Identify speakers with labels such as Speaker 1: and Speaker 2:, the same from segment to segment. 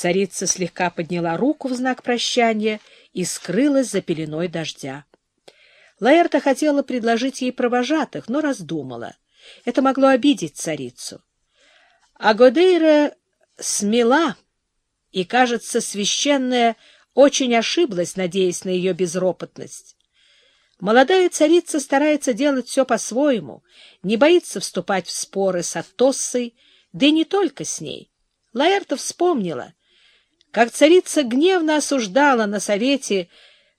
Speaker 1: Царица слегка подняла руку в знак прощания и скрылась за пеленой дождя. Лаэрта хотела предложить ей провожатых, но раздумала. Это могло обидеть царицу. А Годейра смела, и, кажется, священная очень ошиблась, надеясь на ее безропотность. Молодая царица старается делать все по-своему, не боится вступать в споры с Атоссой, да и не только с ней. Лаэрта вспомнила, как царица гневно осуждала на совете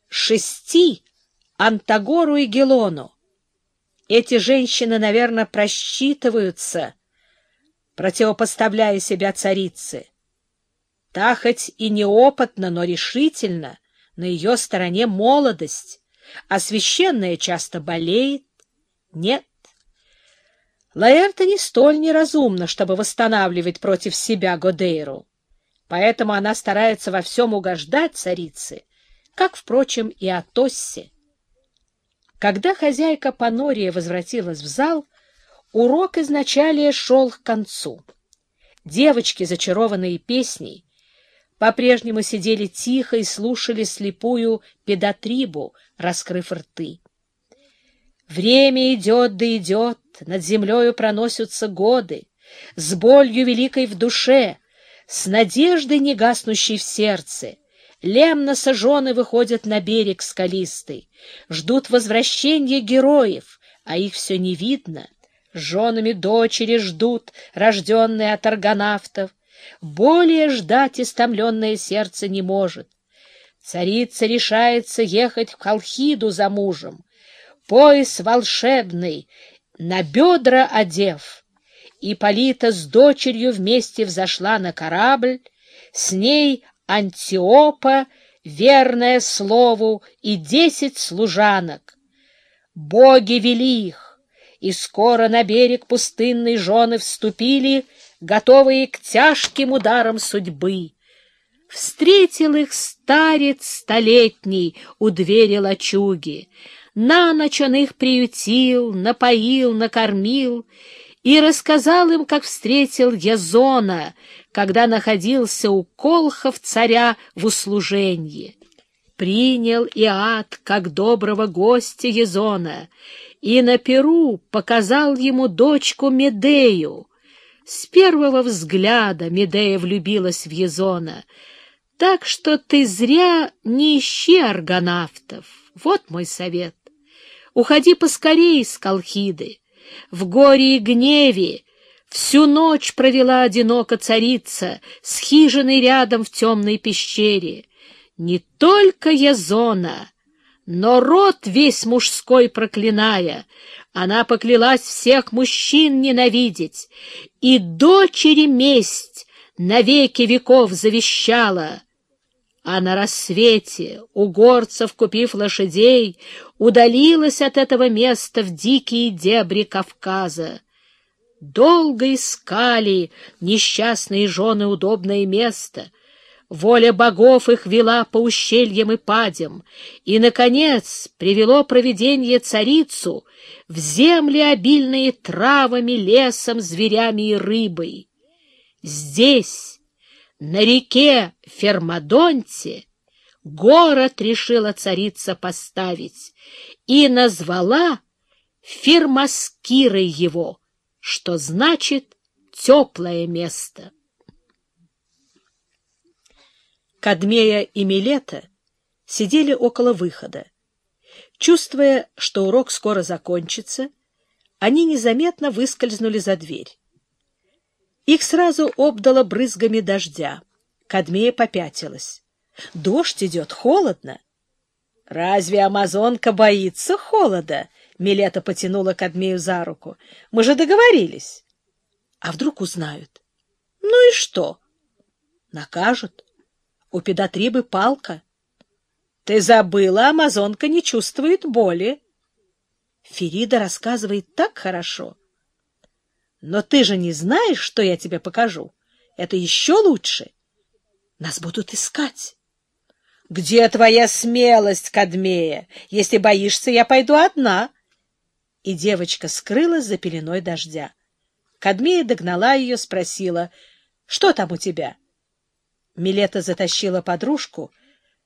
Speaker 1: шести Антагору и Гелону. Эти женщины, наверное, просчитываются, противопоставляя себя царице. Та хоть и неопытна, но решительно, на ее стороне молодость, а священная часто болеет. Нет. Лаэрта не столь неразумна, чтобы восстанавливать против себя Годейру. Поэтому она старается во всем угождать царице, как, впрочем, и Атоссе. Когда хозяйка Панория возвратилась в зал, урок изначалия шел к концу. Девочки, зачарованные песней, по-прежнему сидели тихо и слушали слепую педотрибу, раскрыв рты. Время идет да идет, над землею проносятся годы, с болью великой в душе, с надеждой негаснущей в сердце. Лемноса жены выходят на берег скалистый, ждут возвращения героев, а их все не видно. Женами дочери ждут, рожденные от аргонавтов, более ждать истомленное сердце не может. Царица решается ехать в Халхиду за мужем, пояс волшебный, на бедра одев. И Полита с дочерью вместе взошла на корабль, с ней Антиопа, верная слову, и десять служанок. Боги вели их, и скоро на берег пустынной жены вступили — готовые к тяжким ударам судьбы. Встретил их старец столетний у двери лачуги. На ночь он их приютил, напоил, накормил и рассказал им, как встретил Язона, когда находился у колхов царя в услужении. Принял Иад, как доброго гостя Язона, и на Перу показал ему дочку Медею, с первого взгляда Медея влюбилась в Езона, так что ты зря не ищи аргонавтов. Вот мой совет. Уходи поскорей из Колхиды. В горе и гневе всю ночь провела одиноко царица с хижиной рядом в темной пещере. Не только Езона, но род весь мужской проклиная, она поклялась всех мужчин ненавидеть, и дочери месть навеки веков завещала. А на рассвете, у горцев купив лошадей, удалилась от этого места в дикие дебри Кавказа. Долго искали несчастные жены удобное место — Воля богов их вела по ущельям и падям, и, наконец, привело провидение царицу в земли, обильные травами, лесом, зверями и рыбой. Здесь, на реке Фермадонте, город решила царица поставить и назвала Фирмаскирой его, что значит «теплое место». Кадмея и Милета сидели около выхода. Чувствуя, что урок скоро закончится, они незаметно выскользнули за дверь. Их сразу обдало брызгами дождя. Кадмея попятилась. «Дождь идет, холодно!» «Разве амазонка боится холода?» Милета потянула Кадмею за руку. «Мы же договорились!» «А вдруг узнают?» «Ну и что?» «Накажут. У педотрибы палка. Ты забыла, амазонка не чувствует боли. Ферида рассказывает так хорошо. Но ты же не знаешь, что я тебе покажу. Это еще лучше. Нас будут искать. Где твоя смелость, Кадмея? Если боишься, я пойду одна. И девочка скрылась за пеленой дождя. Кадмея догнала ее, спросила, что там у тебя? Милета затащила подружку